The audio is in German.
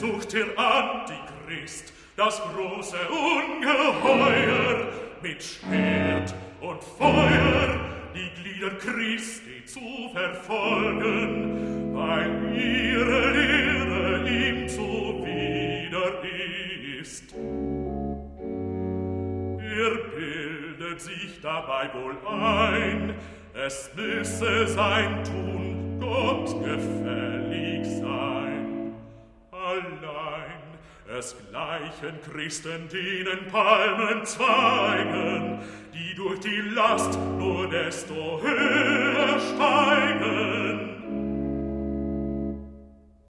sucht der Antichrist, das große Ungeheuer, mit Schwert und Feuer die Glieder Christi zu verfolgen, weil ihre Lehre ihm zuwider ist. Er bildet sich dabei wohl ein, es müsse sein Tun Gott gefällig es gleichen Christen denen Palmenzweigen, die durch die Last nur desto höher.